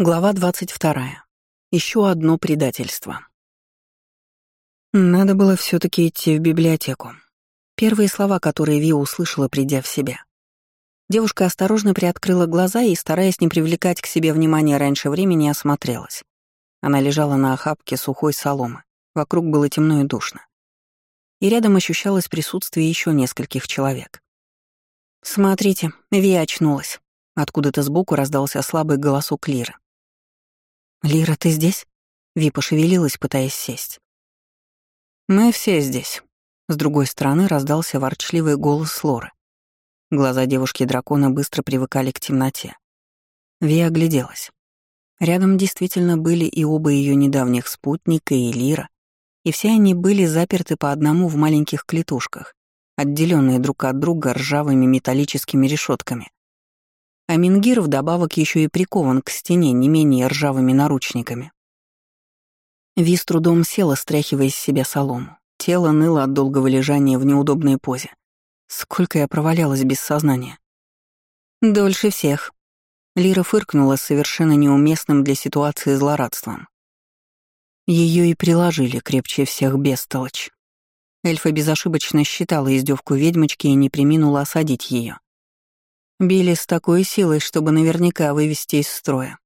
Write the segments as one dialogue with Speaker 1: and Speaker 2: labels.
Speaker 1: Глава 22. Еще одно предательство. Надо было все таки идти в библиотеку. Первые слова, которые Ви услышала, придя в себя. Девушка осторожно приоткрыла глаза и, стараясь не привлекать к себе внимания раньше времени, осмотрелась. Она лежала на охапке сухой соломы. Вокруг было темно и душно. И рядом ощущалось присутствие еще нескольких человек. «Смотрите, Ви очнулась». Откуда-то сбоку раздался слабый голосок Лиры. «Лира, ты здесь?» Ви пошевелилась, пытаясь сесть. «Мы все здесь», — с другой стороны раздался ворчливый голос Лоры. Глаза девушки-дракона быстро привыкали к темноте. Ви огляделась. Рядом действительно были и оба ее недавних спутника, и Лира, и все они были заперты по одному в маленьких клетушках, отделенные друг от друга ржавыми металлическими решетками. А Мингир вдобавок еще и прикован к стене не менее ржавыми наручниками. Ви с трудом села, стряхивая из себя солому. Тело ныло от долгого лежания в неудобной позе. Сколько я провалялась без сознания. Дольше всех. Лира фыркнула с совершенно неуместным для ситуации злорадством. Ее и приложили крепче всех бестолочь. Эльфа безошибочно считала издевку ведьмочки и не приминула осадить ее. Били с такой силой, чтобы наверняка вывести из строя.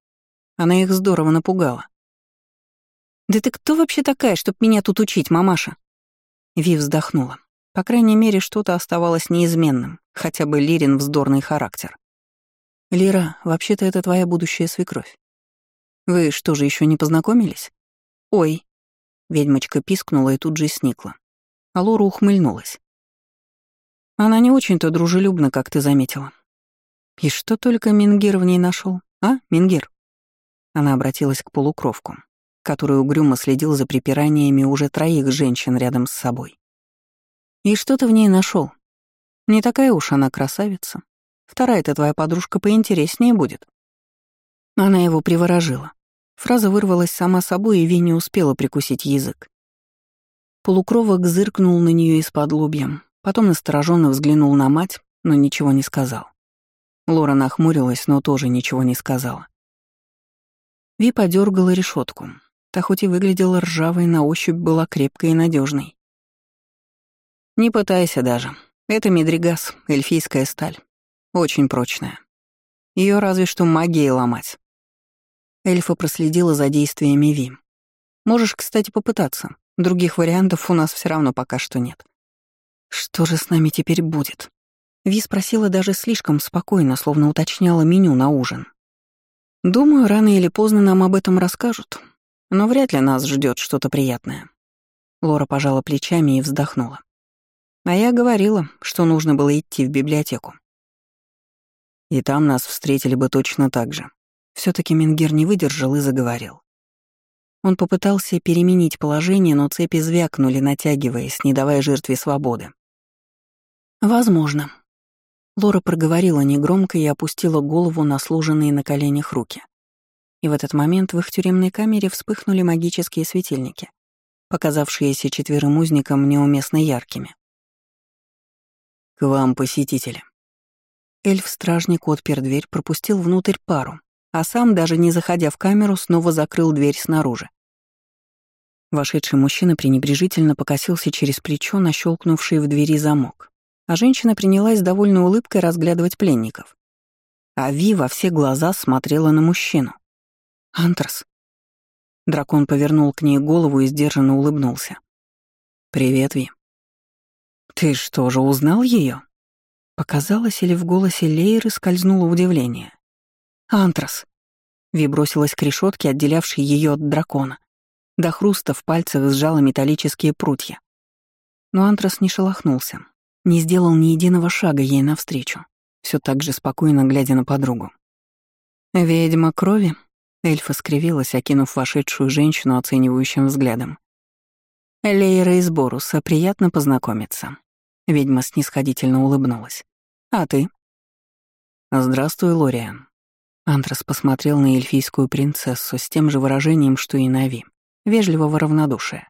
Speaker 1: Она их здорово напугала. «Да ты кто вообще такая, чтоб меня тут учить, мамаша?» Ви вздохнула. По крайней мере, что-то оставалось неизменным, хотя бы Лирин вздорный характер. «Лира, вообще-то это твоя будущая свекровь. Вы что же, еще не познакомились?» «Ой!» Ведьмочка пискнула и тут же сникла. А Лора ухмыльнулась. «Она не очень-то дружелюбна, как ты заметила. И что только Мингир в ней нашел, а, Мингир? Она обратилась к полукровку, который угрюмо следил за припираниями уже троих женщин рядом с собой. И что ты в ней нашел? Не такая уж она красавица. Вторая-то твоя подружка поинтереснее будет. Она его приворожила. Фраза вырвалась сама собой, и Ви успела прикусить язык. Полукровок зыркнул на нее из-под лобья, потом настороженно взглянул на мать, но ничего не сказал. Лора нахмурилась, но тоже ничего не сказала. Ви подергала решетку. Та хоть и выглядела ржавой, на ощупь была крепкой и надежной. «Не пытайся даже. Это медригас, эльфийская сталь. Очень прочная. Ее разве что магией ломать». Эльфа проследила за действиями Ви. «Можешь, кстати, попытаться. Других вариантов у нас все равно пока что нет». «Что же с нами теперь будет?» Ви спросила даже слишком спокойно, словно уточняла меню на ужин. «Думаю, рано или поздно нам об этом расскажут, но вряд ли нас ждет что-то приятное». Лора пожала плечами и вздохнула. А я говорила, что нужно было идти в библиотеку. И там нас встретили бы точно так же. все таки Менгир не выдержал и заговорил. Он попытался переменить положение, но цепи звякнули, натягиваясь, не давая жертве свободы. «Возможно», Лора проговорила негромко и опустила голову на сложенные на коленях руки. И в этот момент в их тюремной камере вспыхнули магические светильники, показавшиеся четверым узникам неуместно яркими. «К вам, посетители». Эльф-стражник отпер дверь, пропустил внутрь пару, а сам, даже не заходя в камеру, снова закрыл дверь снаружи. Вошедший мужчина пренебрежительно покосился через плечо на щелкнувший в двери замок а женщина принялась с довольной улыбкой разглядывать пленников. А Ви во все глаза смотрела на мужчину. «Антрас». Дракон повернул к ней голову и сдержанно улыбнулся. «Привет, Ви». «Ты что же, узнал ее? Показалось, или в голосе Лейры скользнуло удивление. «Антрас». Ви бросилась к решетке, отделявшей ее от дракона. До хруста в пальцах сжала металлические прутья. Но Антрас не шелохнулся, не сделал ни единого шага ей навстречу, все так же спокойно глядя на подругу. «Ведьма крови?» — эльфа скривилась, окинув вошедшую женщину оценивающим взглядом. «Лейра из Боруса, приятно познакомиться». Ведьма снисходительно улыбнулась. «А ты?» «Здравствуй, Лориан». Антрас посмотрел на эльфийскую принцессу с тем же выражением, что и на Ви, вежливого равнодушия.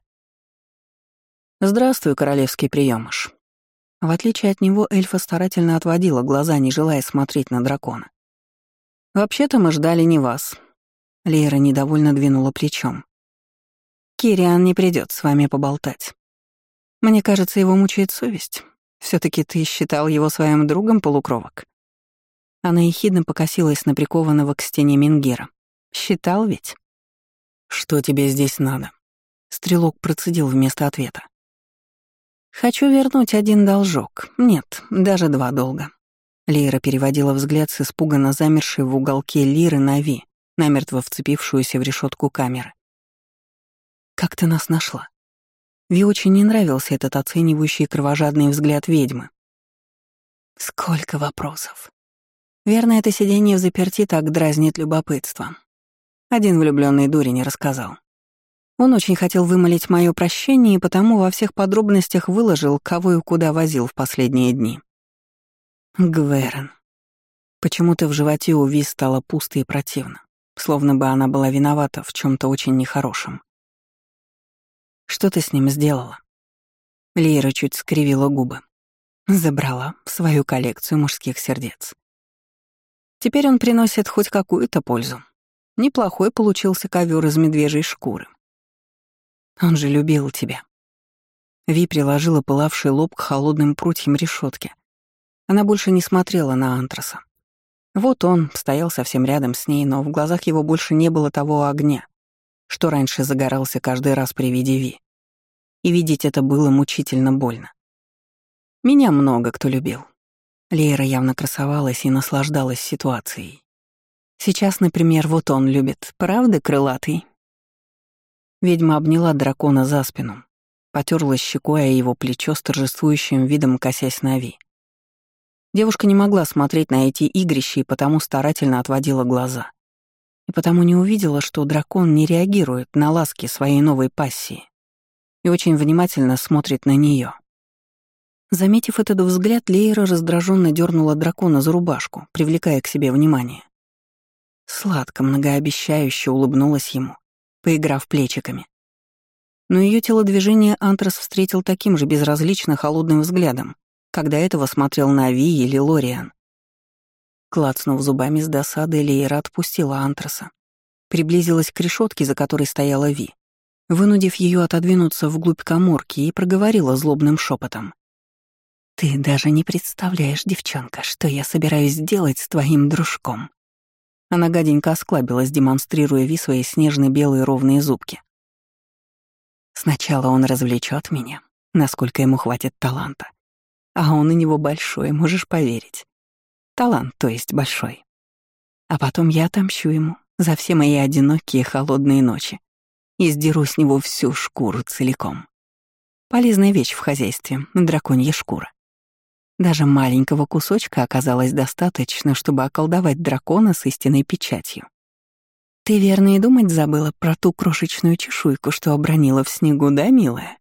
Speaker 1: «Здравствуй, королевский приемыш. В отличие от него, эльфа старательно отводила глаза, не желая смотреть на дракона. «Вообще-то мы ждали не вас. Лейра недовольно двинула плечом. «Кириан не придет с вами поболтать. Мне кажется, его мучает совесть. все таки ты считал его своим другом полукровок?» Она ехидно покосилась на прикованного к стене Мингира. «Считал ведь?» «Что тебе здесь надо?» Стрелок процедил вместо ответа. «Хочу вернуть один должок. Нет, даже два долга». Лейра переводила взгляд с испуганно замершей в уголке Лиры на Ви, намертво вцепившуюся в решетку камеры. «Как ты нас нашла?» Ви очень не нравился этот оценивающий кровожадный взгляд ведьмы. «Сколько вопросов!» Верно, это сидение в заперти так дразнит любопытство. Один влюбленный дурень рассказал. Он очень хотел вымолить мое прощение и потому во всех подробностях выложил, кого и куда возил в последние дни. Гверен. Почему-то в животе у Ви стало пусто и противно, словно бы она была виновата в чем то очень нехорошем. «Что ты с ним сделала?» Лейра чуть скривила губы. Забрала в свою коллекцию мужских сердец. Теперь он приносит хоть какую-то пользу. Неплохой получился ковер из медвежьей шкуры. Он же любил тебя. Ви приложила пылавший лоб к холодным прутьям решетки. Она больше не смотрела на Антраса. Вот он стоял совсем рядом с ней, но в глазах его больше не было того огня, что раньше загорался каждый раз при виде Ви. И видеть это было мучительно больно. Меня много кто любил. Лейра явно красовалась и наслаждалась ситуацией. Сейчас, например, вот он любит, правда, крылатый? Ведьма обняла дракона за спину, потерлась щекой о его плечо с торжествующим видом, косясь на Ви. Девушка не могла смотреть на эти игрища и потому старательно отводила глаза. И потому не увидела, что дракон не реагирует на ласки своей новой пассии и очень внимательно смотрит на нее. Заметив этот взгляд, Лейра раздраженно дернула дракона за рубашку, привлекая к себе внимание. Сладко, многообещающе улыбнулась ему, поиграв плечиками. Но ее телодвижение Антрас встретил таким же безразлично холодным взглядом, когда этого смотрел на Ви или Лориан. Клацнув зубами с досады, Лейра отпустила Антраса. Приблизилась к решетке, за которой стояла Ви, вынудив ее отодвинуться вглубь коморки и проговорила злобным шепотом. «Ты даже не представляешь, девчонка, что я собираюсь сделать с твоим дружком». Она гаденько осклабилась, демонстрируя Ви свои снежно-белые ровные зубки. Сначала он развлечет меня, насколько ему хватит таланта. А он у него большой, можешь поверить. Талант, то есть большой. А потом я отомщу ему за все мои одинокие холодные ночи и сдеру с него всю шкуру целиком. Полезная вещь в хозяйстве — драконья шкура. Даже маленького кусочка оказалось достаточно, чтобы околдовать дракона с истинной печатью. Ты верно и думать забыла про ту крошечную чешуйку, что обронила в снегу, да, милая?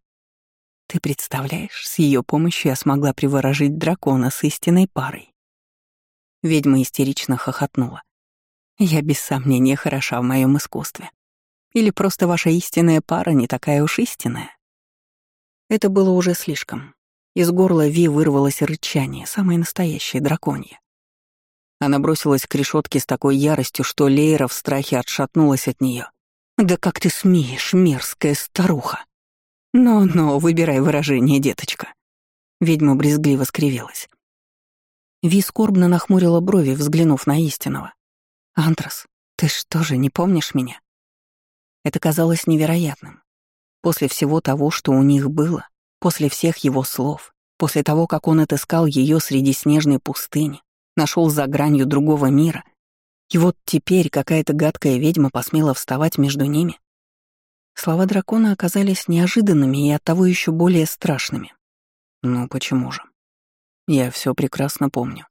Speaker 1: Ты представляешь, с ее помощью я смогла приворожить дракона с истинной парой. Ведьма истерично хохотнула. Я без сомнения хороша в моем искусстве. Или просто ваша истинная пара не такая уж истинная? Это было уже слишком. Из горла Ви вырвалось рычание, самое настоящее, драконье. Она бросилась к решетке с такой яростью, что Лейра в страхе отшатнулась от нее. «Да как ты смеешь, мерзкая старуха!» «Но-но, выбирай выражение, деточка». Ведьма брезгливо скривилась. Ви скорбно нахмурила брови, взглянув на истинного. «Антрас, ты что же, не помнишь меня?» Это казалось невероятным. После всего того, что у них было, После всех его слов, после того, как он отыскал ее среди снежной пустыни, нашел за гранью другого мира, и вот теперь какая-то гадкая ведьма посмела вставать между ними. Слова дракона оказались неожиданными и оттого еще более страшными. Ну почему же? Я все прекрасно помню.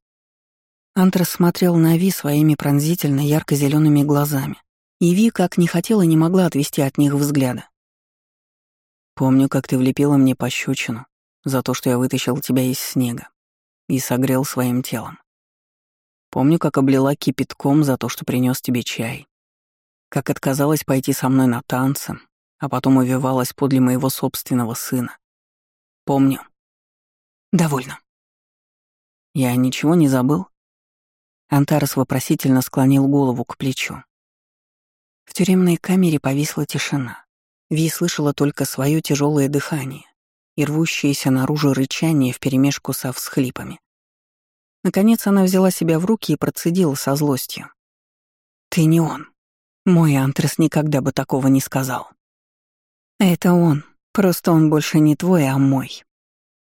Speaker 1: Антрас смотрел на Ви своими пронзительно ярко зелеными глазами, и Ви как не хотела, не могла отвести от них взгляда. Помню, как ты влепила мне пощечину за то, что я вытащил тебя из снега и согрел своим телом. Помню, как облила кипятком за то, что принес тебе чай. Как отказалась пойти со мной на танцы, а потом увивалась подле моего собственного сына. Помню. Довольно. Я ничего не забыл? Антарес вопросительно склонил голову к плечу. В тюремной камере повисла тишина. Ви слышала только свое тяжелое дыхание и рвущееся наружу рычание вперемешку со всхлипами. Наконец она взяла себя в руки и процедила со злостью. «Ты не он. Мой Антрес никогда бы такого не сказал». «Это он. Просто он больше не твой, а мой».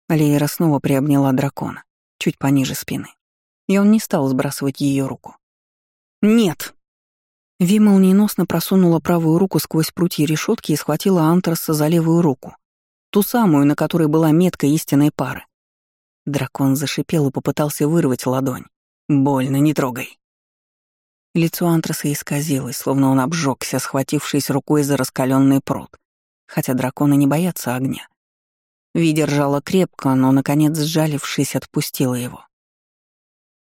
Speaker 1: Лейра снова приобняла дракона, чуть пониже спины, и он не стал сбрасывать ее руку. «Нет!» Ви молниеносно просунула правую руку сквозь прутья решетки и схватила Антраса за левую руку, ту самую, на которой была метка истинной пары. Дракон зашипел и попытался вырвать ладонь. «Больно, не трогай». Лицо Антраса исказилось, словно он обжегся, схватившись рукой за раскаленный пруд, хотя драконы не боятся огня. Ви держала крепко, но, наконец, сжалившись, отпустила его.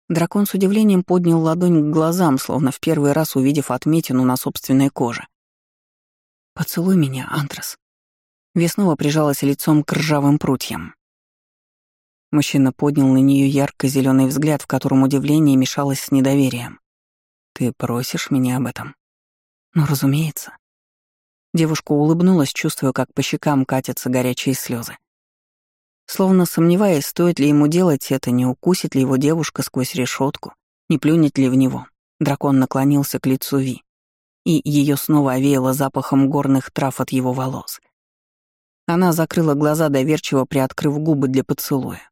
Speaker 1: Дракон с удивлением поднял ладонь к глазам, словно в первый раз увидев отметину на собственной коже. «Поцелуй меня, Антрас». Веснова прижалась лицом к ржавым прутьям. Мужчина поднял на нее ярко зеленый взгляд, в котором удивление мешалось с недоверием. «Ты просишь меня об этом?» «Ну, разумеется». Девушка улыбнулась, чувствуя, как по щекам катятся горячие слезы. Словно сомневаясь, стоит ли ему делать это, не укусит ли его девушка сквозь решетку, не плюнет ли в него, дракон наклонился к лицу Ви, и ее снова овеяло запахом горных трав от его волос. Она закрыла глаза, доверчиво приоткрыв губы для поцелуя.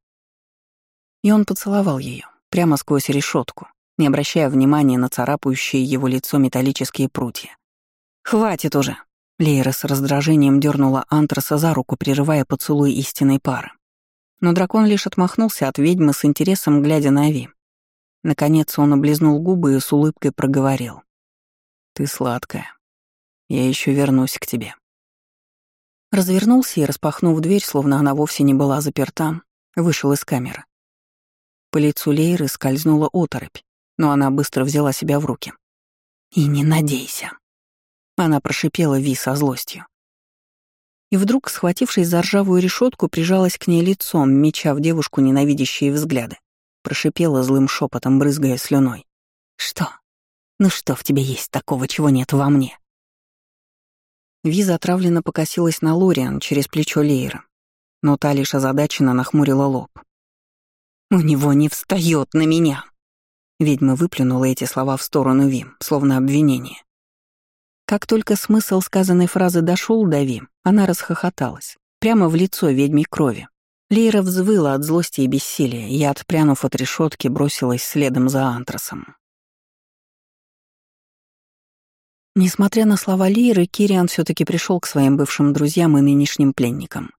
Speaker 1: И он поцеловал ее прямо сквозь решетку, не обращая внимания на царапающие его лицо металлические прутья. «Хватит уже!» Лейра с раздражением дернула Антраса за руку, прерывая поцелуй истинной пары. Но дракон лишь отмахнулся от ведьмы с интересом, глядя на Ви. Наконец он облизнул губы и с улыбкой проговорил. «Ты сладкая. Я еще вернусь к тебе». Развернулся и, распахнув дверь, словно она вовсе не была заперта, вышел из камеры. По лицу Лейры скользнула оторопь, но она быстро взяла себя в руки. «И не надейся». Она прошипела Ви со злостью и вдруг, схватившись за ржавую решетку, прижалась к ней лицом, меча в девушку ненавидящие взгляды. Прошипела злым шепотом, брызгая слюной. «Что? Ну что в тебе есть такого, чего нет во мне?» Виза отравленно покосилась на Лориан через плечо Лейра, но та лишь озадаченно нахмурила лоб. «У него не встает на меня!» Ведьма выплюнула эти слова в сторону Вим, словно обвинение. Как только смысл сказанной фразы дошел до Ви, она расхохоталась, прямо в лицо ведьмей крови. Лейра взвыла от злости и бессилия, и, отпрянув от решетки, бросилась следом за антрасом. Несмотря на слова Лейры, Кириан все таки пришел к своим бывшим друзьям и нынешним пленникам.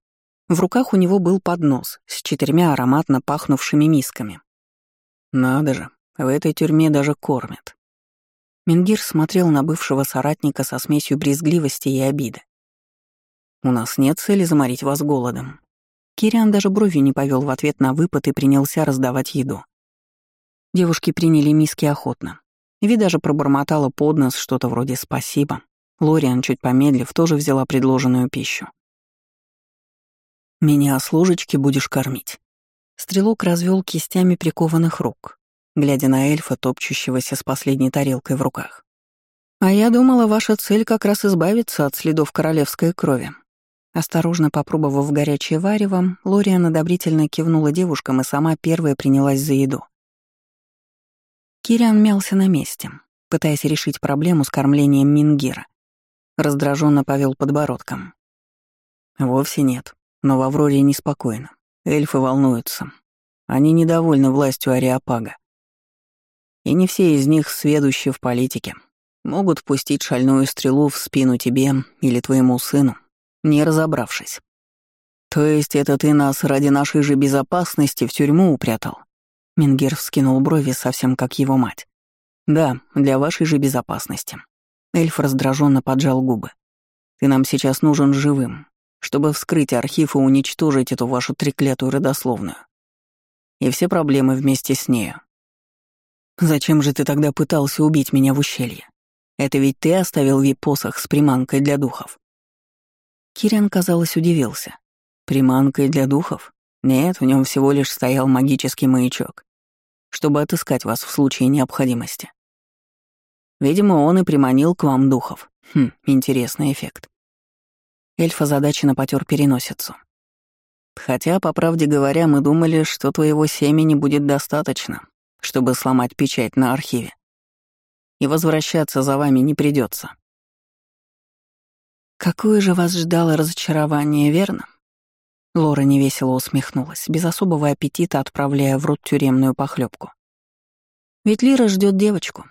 Speaker 1: В руках у него был поднос с четырьмя ароматно пахнувшими мисками. Надо же, в этой тюрьме даже кормят. Мингир смотрел на бывшего соратника со смесью брезгливости и обиды. «У нас нет цели заморить вас голодом». Кириан даже брови не повел в ответ на выпад и принялся раздавать еду. Девушки приняли миски охотно. Ви даже пробормотала под нос что-то вроде «спасибо». Лориан, чуть помедлив, тоже взяла предложенную пищу. «Меня с ложечки будешь кормить». Стрелок развел кистями прикованных рук глядя на эльфа, топчущегося с последней тарелкой в руках. «А я думала, ваша цель как раз избавиться от следов королевской крови». Осторожно попробовав горячее варево, Лориан одобрительно кивнула девушкам и сама первая принялась за еду. Кириан мялся на месте, пытаясь решить проблему с кормлением Мингира. Раздраженно повел подбородком. «Вовсе нет, но в Авроре неспокойно. Эльфы волнуются. Они недовольны властью Ариапага. И не все из них сведущи в политике. Могут пустить шальную стрелу в спину тебе или твоему сыну, не разобравшись. То есть это ты нас ради нашей же безопасности в тюрьму упрятал? Мингер вскинул брови, совсем как его мать. Да, для вашей же безопасности. Эльф раздраженно поджал губы. Ты нам сейчас нужен живым, чтобы вскрыть архив и уничтожить эту вашу треклятую родословную. И все проблемы вместе с нею. Зачем же ты тогда пытался убить меня в ущелье? Это ведь ты оставил вип-посох с приманкой для духов. Кириан, казалось, удивился. Приманкой для духов? Нет, в нем всего лишь стоял магический маячок, чтобы отыскать вас в случае необходимости. Видимо, он и приманил к вам духов. Хм, интересный эффект. Эльф озадаченно потер переносицу. Хотя, по правде говоря, мы думали, что твоего семени будет достаточно, чтобы сломать печать на архиве. И возвращаться за вами не придется. Какое же вас ждало разочарование, верно? Лора невесело усмехнулась, без особого аппетита отправляя в рот тюремную похлебку. Ведь Лира ждет девочку.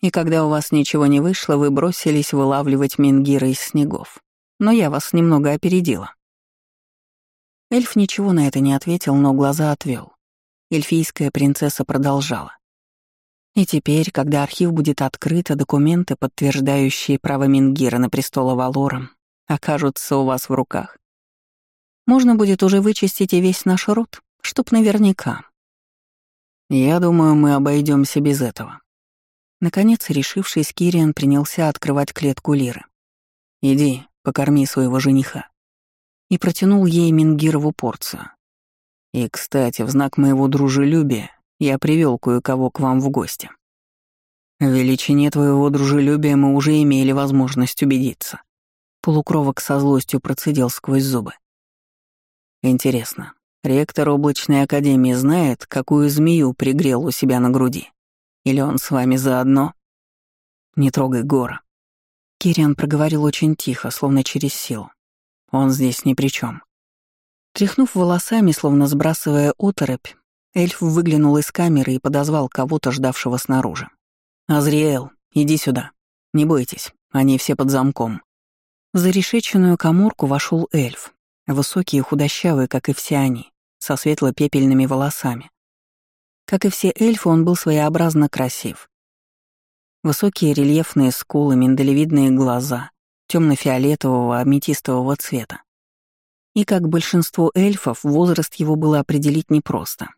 Speaker 1: И когда у вас ничего не вышло, вы бросились вылавливать Мингира из снегов. Но я вас немного опередила. Эльф ничего на это не ответил, но глаза отвел. Эльфийская принцесса продолжала. И теперь, когда архив будет открыт, а документы, подтверждающие право Мингира на престол Авалора, окажутся у вас в руках, можно будет уже вычистить и весь наш род, чтоб наверняка. Я думаю, мы обойдемся без этого. Наконец, решившись, Кириан принялся открывать клетку Лиры. «Иди, покорми своего жениха». И протянул ей Мингирову порцию. «И, кстати, в знак моего дружелюбия я привел кое-кого к вам в гости. В величине твоего дружелюбия мы уже имели возможность убедиться». Полукровок со злостью процедил сквозь зубы. «Интересно, ректор облачной академии знает, какую змею пригрел у себя на груди?» Или он с вами заодно? Не трогай Гора. Кириан проговорил очень тихо, словно через силу. Он здесь ни при чем. Тряхнув волосами, словно сбрасывая оторопь, эльф выглянул из камеры и подозвал кого-то, ждавшего снаружи. «Азриэл, иди сюда. Не бойтесь, они все под замком». В зарешеченную коморку вошел эльф, высокий и худощавый, как и все они, со светло-пепельными волосами, как и все эльфы, он был своеобразно красив. Высокие рельефные скулы, миндалевидные глаза, темно-фиолетового аметистового цвета. И, как большинство эльфов, возраст его было определить непросто.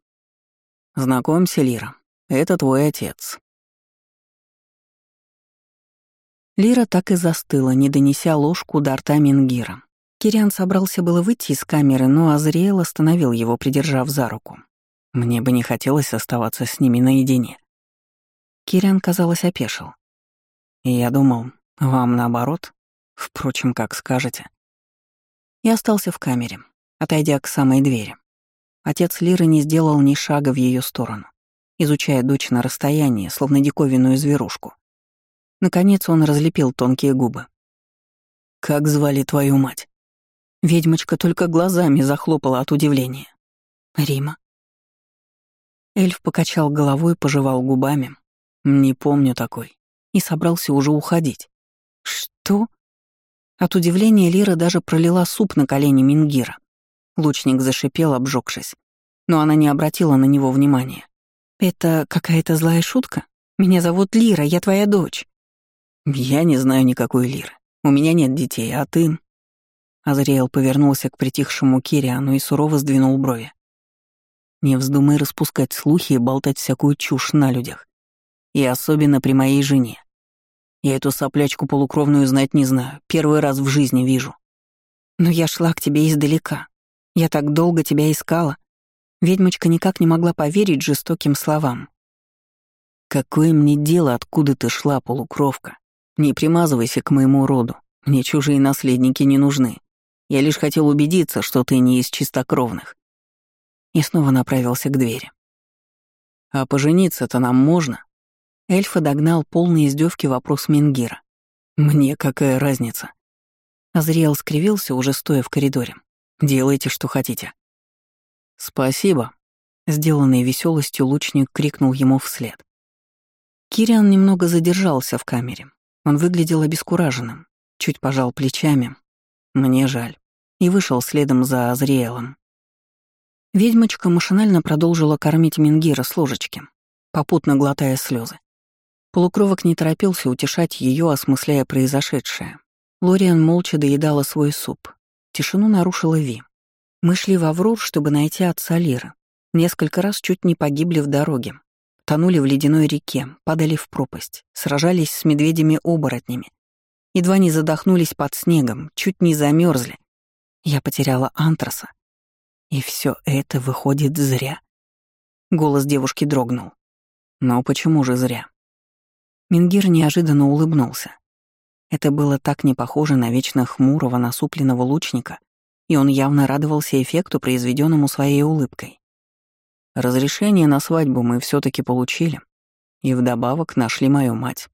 Speaker 1: «Знакомься, Лира, это твой отец». Лира так и застыла, не донеся ложку до рта Мингира. Кириан собрался было выйти из камеры, но Азриэл остановил его, придержав за руку. Мне бы не хотелось оставаться с ними наедине. Кириан, казалось, опешил. я думал, вам наоборот. Впрочем, как скажете. Я остался в камере, отойдя к самой двери. Отец Лиры не сделал ни шага в ее сторону, изучая дочь на расстоянии, словно диковинную зверушку. Наконец он разлепил тонкие губы. «Как звали твою мать?» Ведьмочка только глазами захлопала от удивления. «Рима», Эльф покачал головой, пожевал губами. «Не помню такой». И собрался уже уходить. «Что?» От удивления Лира даже пролила суп на колени Мингира. Лучник зашипел, обжегшись. Но она не обратила на него внимания. «Это какая-то злая шутка? Меня зовут Лира, я твоя дочь». «Я не знаю никакой Лиры. У меня нет детей, а ты...» Азриэл повернулся к притихшему Кириану и сурово сдвинул брови. Не вздумай распускать слухи и болтать всякую чушь на людях. И особенно при моей жене. Я эту соплячку полукровную знать не знаю, первый раз в жизни вижу. Но я шла к тебе издалека. Я так долго тебя искала. Ведьмочка никак не могла поверить жестоким словам. Какое мне дело, откуда ты шла, полукровка? Не примазывайся к моему роду. Мне чужие наследники не нужны. Я лишь хотел убедиться, что ты не из чистокровных и снова направился к двери. «А пожениться-то нам можно?» Эльфа догнал полный издевки вопрос Мингира. «Мне какая разница?» Азриэл скривился, уже стоя в коридоре. «Делайте, что хотите». «Спасибо», — сделанный веселостью лучник крикнул ему вслед. Кириан немного задержался в камере. Он выглядел обескураженным, чуть пожал плечами. «Мне жаль». И вышел следом за Азриэлом. Ведьмочка машинально продолжила кормить Мингира с ложечки, попутно глотая слезы. Полукровок не торопился утешать ее, осмысляя произошедшее. Лориан молча доедала свой суп. Тишину нарушила Ви. Мы шли в Аврор, чтобы найти отца Лиры. Несколько раз чуть не погибли в дороге. Тонули в ледяной реке, падали в пропасть, сражались с медведями-оборотнями. Едва не задохнулись под снегом, чуть не замерзли. Я потеряла антраса, и все это выходит зря. Голос девушки дрогнул. Но почему же зря? Мингир неожиданно улыбнулся. Это было так не похоже на вечно хмурого, насупленного лучника, и он явно радовался эффекту, произведенному своей улыбкой. Разрешение на свадьбу мы все таки получили, и вдобавок нашли мою мать.